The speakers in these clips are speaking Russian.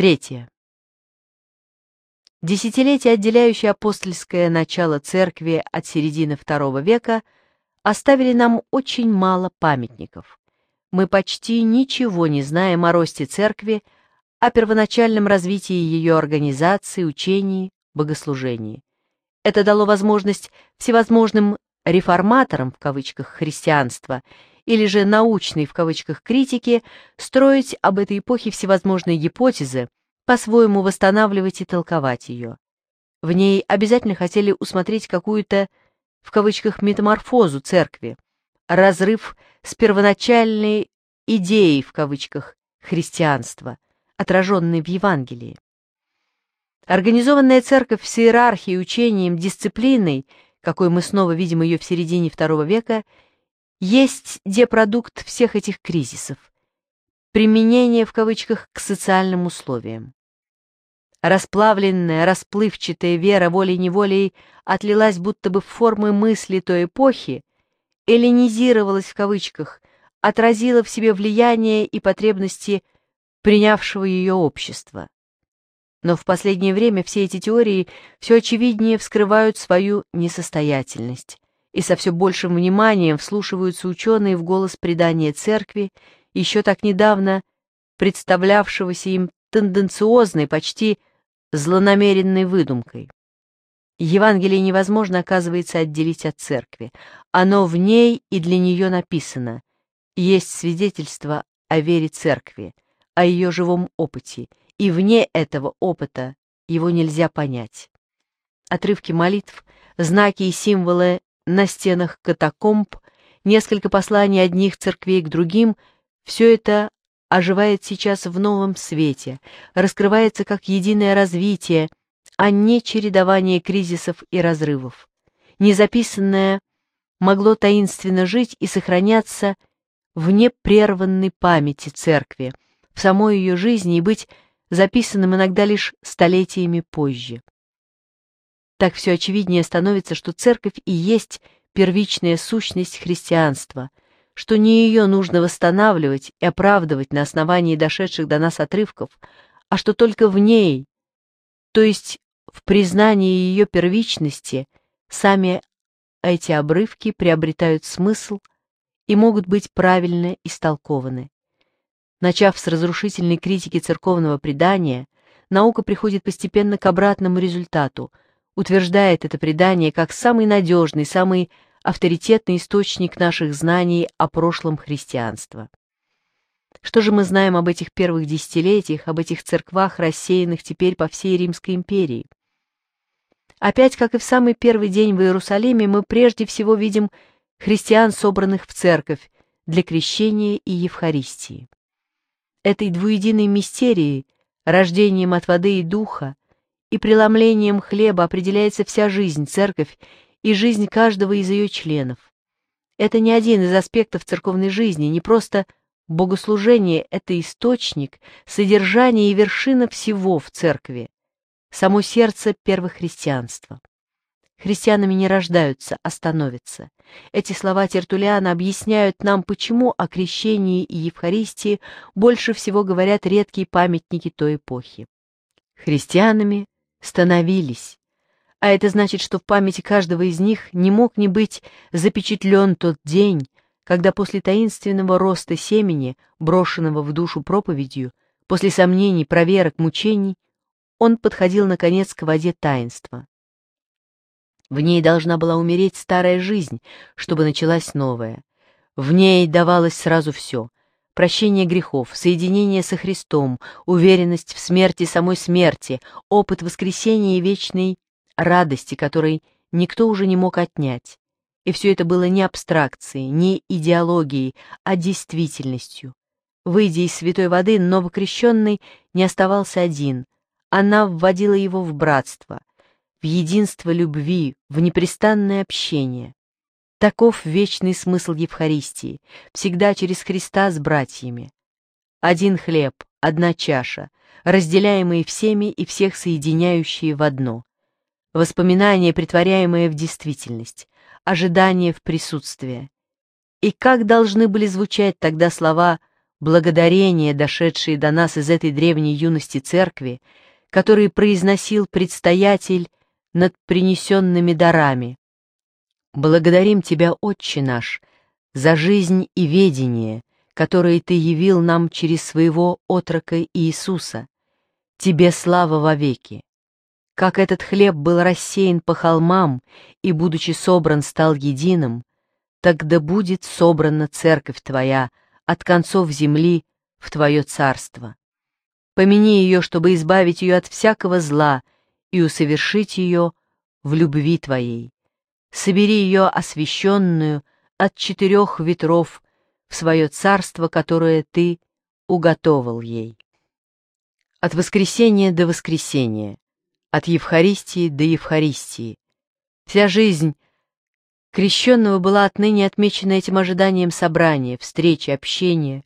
Третье. Десятилетие, отделяющее апостольское начало церкви от середины II века, оставили нам очень мало памятников. Мы почти ничего не знаем о росте церкви, о первоначальном развитии ее организации, учений, богослужении. Это дало возможность всевозможным «реформаторам» в кавычках христианства – или же научной в кавычках критики, строить об этой эпохе всевозможные гипотезы, по-своему восстанавливать и толковать ее. В ней обязательно хотели усмотреть какую-то, в кавычках, метаморфозу церкви, разрыв с первоначальной идеей, в кавычках, христианства, отраженной в Евангелии. Организованная церковь с иерархией, учением, дисциплиной, какой мы снова видим ее в середине II века, есть депродукт всех этих кризисов. Применение в кавычках к социальным условиям. Расплавленная, расплывчатая вера волей-неволей отлилась будто бы в формы мысли той эпохи, эллинизировалась в кавычках, отразила в себе влияние и потребности принявшего ее общества. Но в последнее время все эти теории все очевиднее вскрывают свою несостоятельность, и со все большим вниманием вслушиваются ученые в голос предания церкви, еще так недавно представлявшегося им тенденциозной, почти злонамеренной выдумкой. Евангелие невозможно, оказывается, отделить от церкви. Оно в ней и для нее написано. Есть свидетельство о вере церкви, о ее живом опыте, и вне этого опыта его нельзя понять. Отрывки молитв, знаки и символы на стенах катакомб, несколько посланий одних церквей к другим, все это оживает сейчас в новом свете, раскрывается как единое развитие, а не чередование кризисов и разрывов. Незаписанное могло таинственно жить и сохраняться в непрерванной памяти церкви, в самой ее жизни и быть записанным иногда лишь столетиями позже. Так все очевиднее становится, что церковь и есть первичная сущность христианства, что не ее нужно восстанавливать и оправдывать на основании дошедших до нас отрывков, а что только в ней, то есть в признании ее первичности, сами эти обрывки приобретают смысл и могут быть правильно истолкованы. Начав с разрушительной критики церковного предания, наука приходит постепенно к обратному результату – утверждает это предание как самый надежный, самый авторитетный источник наших знаний о прошлом христианства. Что же мы знаем об этих первых десятилетиях, об этих церквах, рассеянных теперь по всей Римской империи? Опять, как и в самый первый день в Иерусалиме, мы прежде всего видим христиан, собранных в церковь для крещения и Евхаристии. Этой двуединой мистерии, рождением от воды и духа, и преломлением хлеба определяется вся жизнь церковь и жизнь каждого из ее членов. Это не один из аспектов церковной жизни, не просто богослужение – это источник, содержание и вершина всего в церкви, само сердце первохристианства. Христианами не рождаются, а становятся. Эти слова Тертулиана объясняют нам, почему о крещении и Евхаристии больше всего говорят редкие памятники той эпохи. Христианами становились. А это значит, что в памяти каждого из них не мог не быть запечатлен тот день, когда после таинственного роста семени, брошенного в душу проповедью, после сомнений, проверок, мучений, он подходил, наконец, к воде таинства. В ней должна была умереть старая жизнь, чтобы началась новая. В ней давалось сразу все — прощение грехов, соединение со Христом, уверенность в смерти самой смерти, опыт воскресения и вечной радости, которой никто уже не мог отнять. И все это было не абстракцией, не идеологией, а действительностью. Выйдя из святой воды, новокрещенный не оставался один. Она вводила его в братство, в единство любви, в непрестанное общение. Таков вечный смысл Евхаристии, всегда через Христа с братьями. Один хлеб, одна чаша, разделяемые всеми и всех соединяющие в одно. Воспоминания притворяемое в действительность, ожидание в присутствие. И как должны были звучать тогда слова благодарения, дошедшие до нас из этой древней юности церкви, которые произносил предстоятель над принесенными дарами, Благодарим Тебя, Отче наш, за жизнь и ведение, которые Ты явил нам через своего отрока Иисуса. Тебе слава вовеки! Как этот хлеб был рассеян по холмам и, будучи собран, стал единым, так да будет собрана церковь Твоя от концов земли в Твое царство. Помяни ее, чтобы избавить ее от всякого зла и усовершить ее в любви Твоей собери ее освященную от четырех ветров в свое царство, которое ты уготовал ей. От воскресения до воскресения, от Евхаристии до Евхаристии. Вся жизнь крещенного была отныне отмечена этим ожиданием собрания, встречи, общения,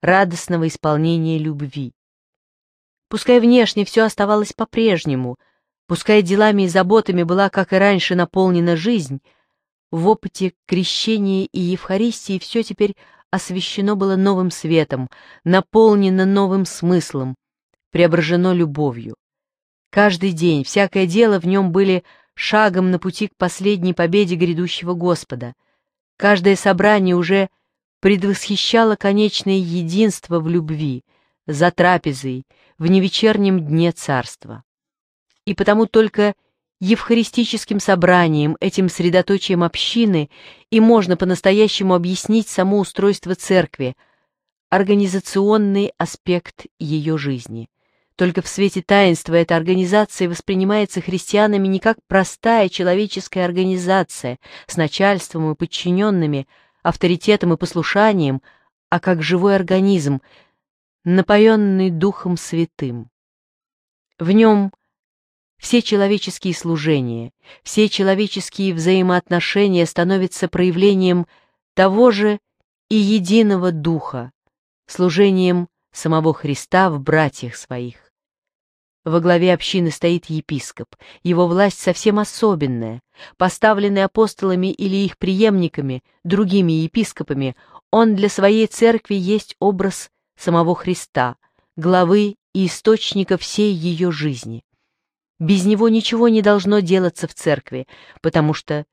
радостного исполнения любви. Пускай внешне все оставалось по-прежнему, Пускай делами и заботами была, как и раньше, наполнена жизнь, в опыте крещения и Евхаристии все теперь освещено было новым светом, наполнено новым смыслом, преображено любовью. Каждый день, всякое дело в нем были шагом на пути к последней победе грядущего Господа. Каждое собрание уже предвосхищало конечное единство в любви, за трапезой, в невечернем дне царства и потому только евхаристическим собранием, этим средоточием общины, и можно по-настоящему объяснить само устройство церкви, организационный аспект ее жизни. Только в свете таинства эта организация воспринимается христианами не как простая человеческая организация с начальством и подчиненными, авторитетом и послушанием, а как живой организм, напоенный Духом Святым. В нем все человеческие служения, все человеческие взаимоотношения становятся проявлением того же и единого Духа, служением самого Христа в братьях своих. Во главе общины стоит епископ, его власть совсем особенная. Поставленный апостолами или их преемниками, другими епископами, он для своей церкви есть образ самого Христа, главы и источника всей ее жизни. Без него ничего не должно делаться в церкви, потому что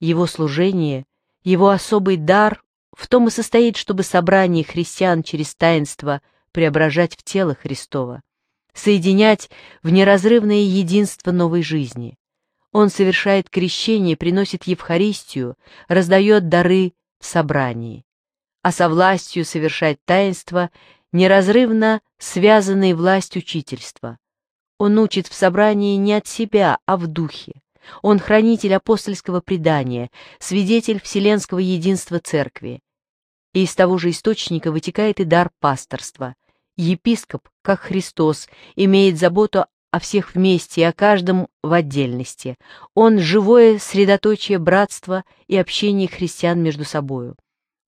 его служение, его особый дар в том и состоит, чтобы собрание христиан через таинство преображать в тело Христова, соединять в неразрывное единство новой жизни. Он совершает крещение, приносит Евхаристию, раздает дары в собрании. А со властью совершать таинство неразрывно связанной власть учительства. Он учит в собрании не от себя, а в духе. Он хранитель апостольского предания, свидетель вселенского единства церкви. И из того же источника вытекает и дар пасторства. Епископ, как Христос, имеет заботу о всех вместе и о каждом в отдельности. Он – живое средоточие братства и общения христиан между собою.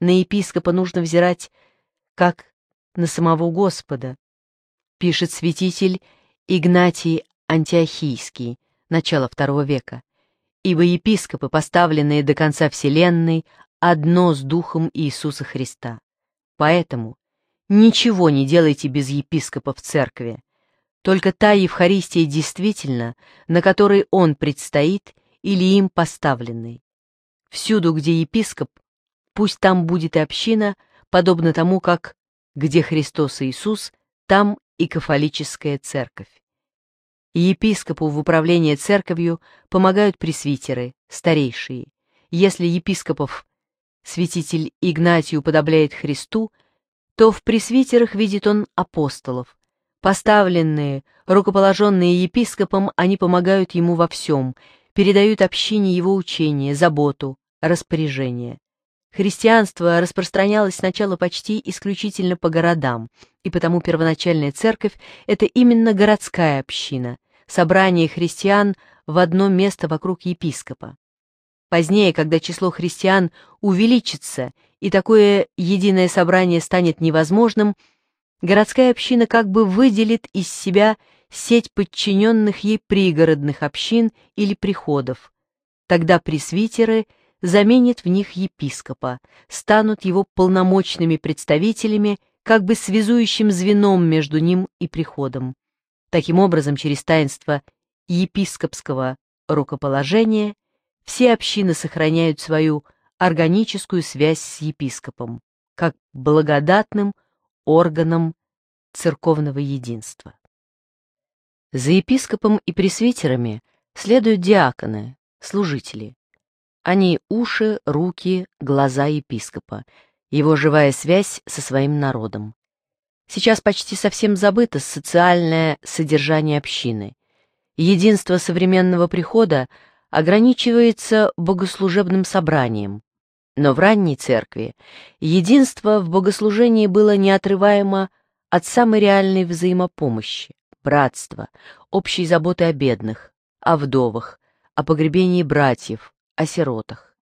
На епископа нужно взирать, как на самого Господа, пишет святитель Игнатий Антиохийский, начало II века, ибо епископы, поставленные до конца Вселенной, одно с Духом Иисуса Христа. Поэтому ничего не делайте без епископа в церкви, только та Евхаристия действительно, на которой он предстоит или им поставленный. Всюду, где епископ, пусть там будет и община, подобно тому, как «где Христос Иисус, там и кафолическая церковь». Епископу в управление церковью помогают пресвитеры, старейшие. Если епископов святитель Игнатию подобляет Христу, то в пресвитерах видит он апостолов. Поставленные, рукоположенные епископом, они помогают ему во всем, передают общине его учение, заботу, распоряжение. Христианство распространялось сначала почти исключительно по городам, и потому первоначальная церковь – это именно городская община, собрание христиан в одно место вокруг епископа. Позднее, когда число христиан увеличится и такое единое собрание станет невозможным, городская община как бы выделит из себя сеть подчиненных ей пригородных общин или приходов. Тогда пресвитеры заменят в них епископа, станут его полномочными представителями, как бы связующим звеном между ним и приходом. Таким образом, через таинство епископского рукоположения все общины сохраняют свою органическую связь с епископом, как благодатным органом церковного единства. За епископом и пресвитерами следуют диаконы, служители. Они уши, руки, глаза епископа, его живая связь со своим народом. Сейчас почти совсем забыто социальное содержание общины. Единство современного прихода ограничивается богослужебным собранием. Но в ранней церкви единство в богослужении было неотрываемо от самой реальной взаимопомощи, братства, общей заботы о бедных, о вдовах, о погребении братьев, о сиротах.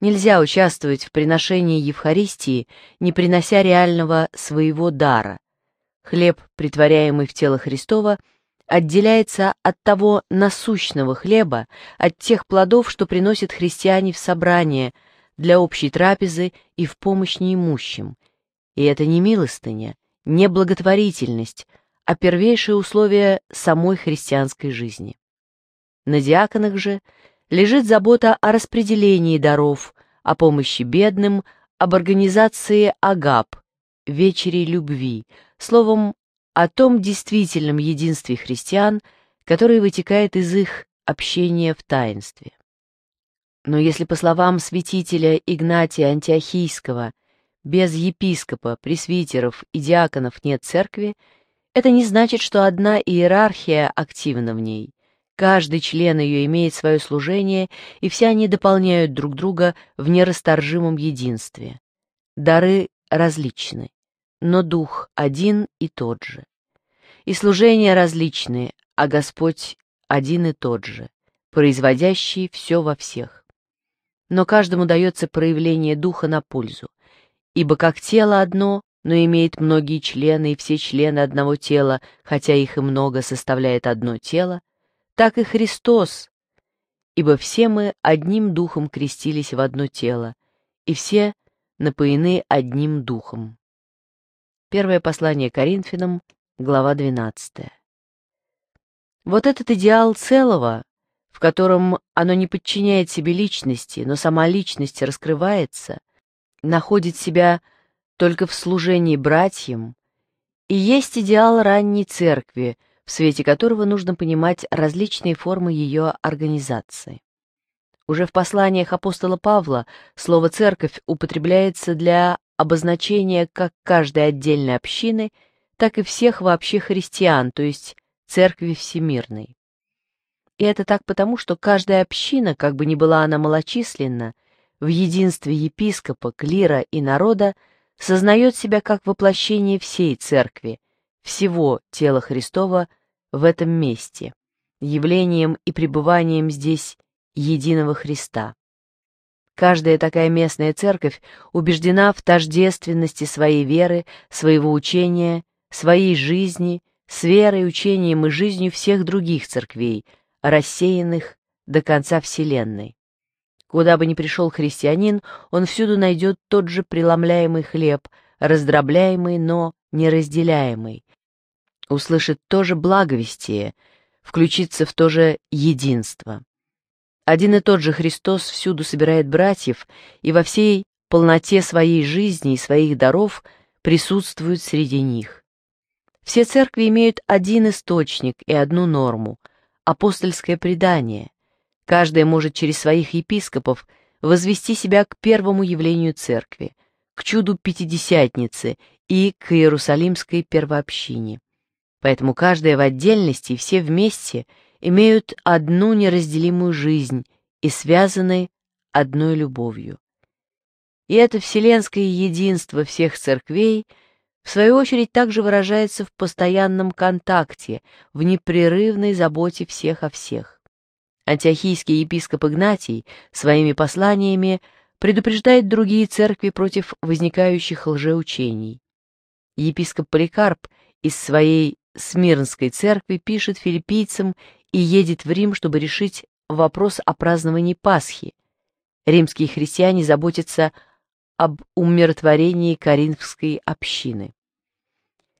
Нельзя участвовать в приношении Евхаристии, не принося реального своего дара. Хлеб, притворяемый в тело Христова, отделяется от того насущного хлеба, от тех плодов, что приносят христиане в собрание, для общей трапезы и в помощь неимущим. И это не милостыня, не благотворительность, а первейшее условие самой христианской жизни. На диаконах же – лежит забота о распределении даров, о помощи бедным, об организации агап, вечери любви, словом, о том действительном единстве христиан, которое вытекает из их общения в таинстве. Но если, по словам святителя Игнатия Антиохийского, без епископа, пресвитеров и диаконов нет церкви, это не значит, что одна иерархия активна в ней. Каждый член ее имеет свое служение, и все они дополняют друг друга в нерасторжимом единстве. Дары различны, но дух один и тот же. И служения различны, а Господь один и тот же, производящий все во всех. Но каждому дается проявление духа на пользу, ибо как тело одно, но имеет многие члены, и все члены одного тела, хотя их и много, составляет одно тело, так и Христос. Ибо все мы одним духом крестились в одно тело, и все напоены одним духом. Первое послание Коринфянам, глава 12. Вот этот идеал целого, в котором оно не подчиняет себе личности, но сама личность раскрывается, находит себя только в служении братьям, и есть идеал ранней церкви, в свете которого нужно понимать различные формы ее организации. Уже в посланиях апостола Павла слово «церковь» употребляется для обозначения как каждой отдельной общины, так и всех вообще христиан, то есть церкви всемирной. И это так потому, что каждая община, как бы ни была она малочисленна, в единстве епископа, клира и народа сознает себя как воплощение всей церкви, всего тела Христова в этом месте, явлением и пребыванием здесь единого Христа. Каждая такая местная церковь убеждена в тождественности своей веры, своего учения, своей жизни, с верой, учением и жизнью всех других церквей, рассеянных до конца Вселенной. Куда бы ни пришел христианин, он всюду найдет тот же преломляемый хлеб, раздробляемый, но неразделяемый, услышит то же благовестие, включится в то же единство. Один и тот же Христос всюду собирает братьев и во всей полноте своей жизни и своих даров присутствует среди них. Все церкви имеют один источник и одну норму – апостольское предание. Каждая может через своих епископов возвести себя к первому явлению церкви, к чуду Пятидесятницы и к Иерусалимской первообщине. Поэтому каждая в отдельности и все вместе имеют одну неразделимую жизнь и связаны одной любовью. И это вселенское единство всех церквей, в свою очередь, также выражается в постоянном контакте, в непрерывной заботе всех о всех. Антиохийский епископ Игнатий своими посланиями предупреждает другие церкви против возникающих лжеучений. Епископ Поликарп из своей Смирнской церкви пишет филиппийцам и едет в Рим, чтобы решить вопрос о праздновании Пасхи. Римские христиане заботятся об умиротворении коринфской общины.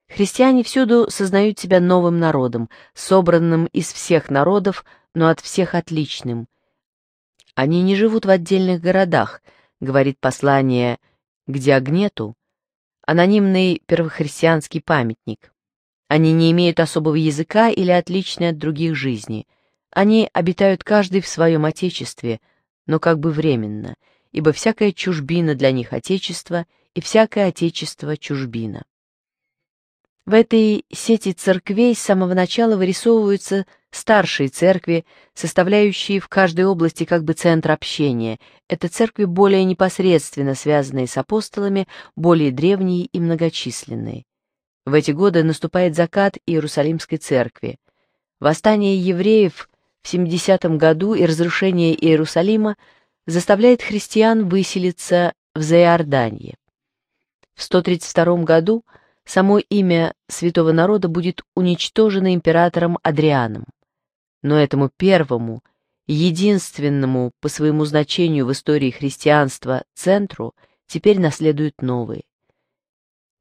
Христиане всюду сознают себя новым народом, собранным из всех народов, но от всех отличным. Они не живут в отдельных городах, говорит послание к Диагнету, анонимный первохристианский памятник. Они не имеют особого языка или отличны от других жизней. Они обитают каждый в своем отечестве, но как бы временно, ибо всякая чужбина для них отечество, и всякое отечество чужбина. В этой сети церквей с самого начала вырисовываются старшие церкви, составляющие в каждой области как бы центр общения. Это церкви более непосредственно связанные с апостолами, более древние и многочисленные. В эти годы наступает закат Иерусалимской церкви. Восстание евреев в 70 году и разрушение Иерусалима заставляет христиан выселиться в Заиордании. В 132 году само имя святого народа будет уничтожено императором Адрианом. Но этому первому, единственному по своему значению в истории христианства центру, теперь наследуют новые.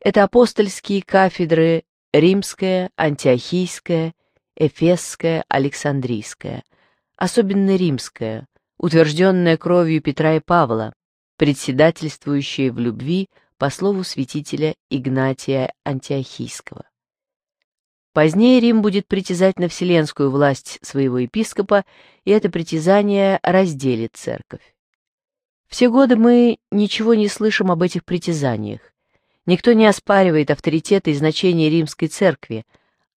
Это апостольские кафедры римская, антиохийская, эфесская, александрийская, особенно римская, утвержденная кровью Петра и Павла, председательствующая в любви по слову святителя Игнатия Антиохийского. Позднее Рим будет притязать на вселенскую власть своего епископа, и это притязание разделит церковь. Все годы мы ничего не слышим об этих притязаниях, Никто не оспаривает авторитета и значение римской церкви.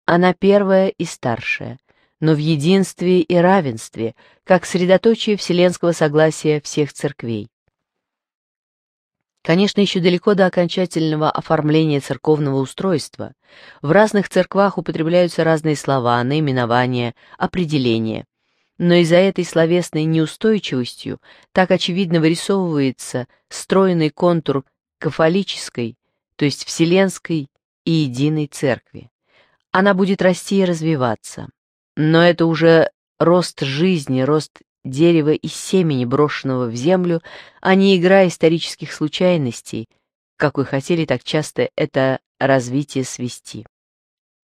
Она первая и старшая, но в единстве и равенстве, как средоточие вселенского согласия всех церквей. Конечно, еще далеко до окончательного оформления церковного устройства. В разных церквах употребляются разные слова, наименования, определения. Но из-за этой словесной неустойчивостью так очевидно вырисовывается стройный контур кафолической, то есть Вселенской и Единой Церкви. Она будет расти и развиваться. Но это уже рост жизни, рост дерева и семени, брошенного в землю, а не игра исторических случайностей, как вы хотели так часто это развитие свести.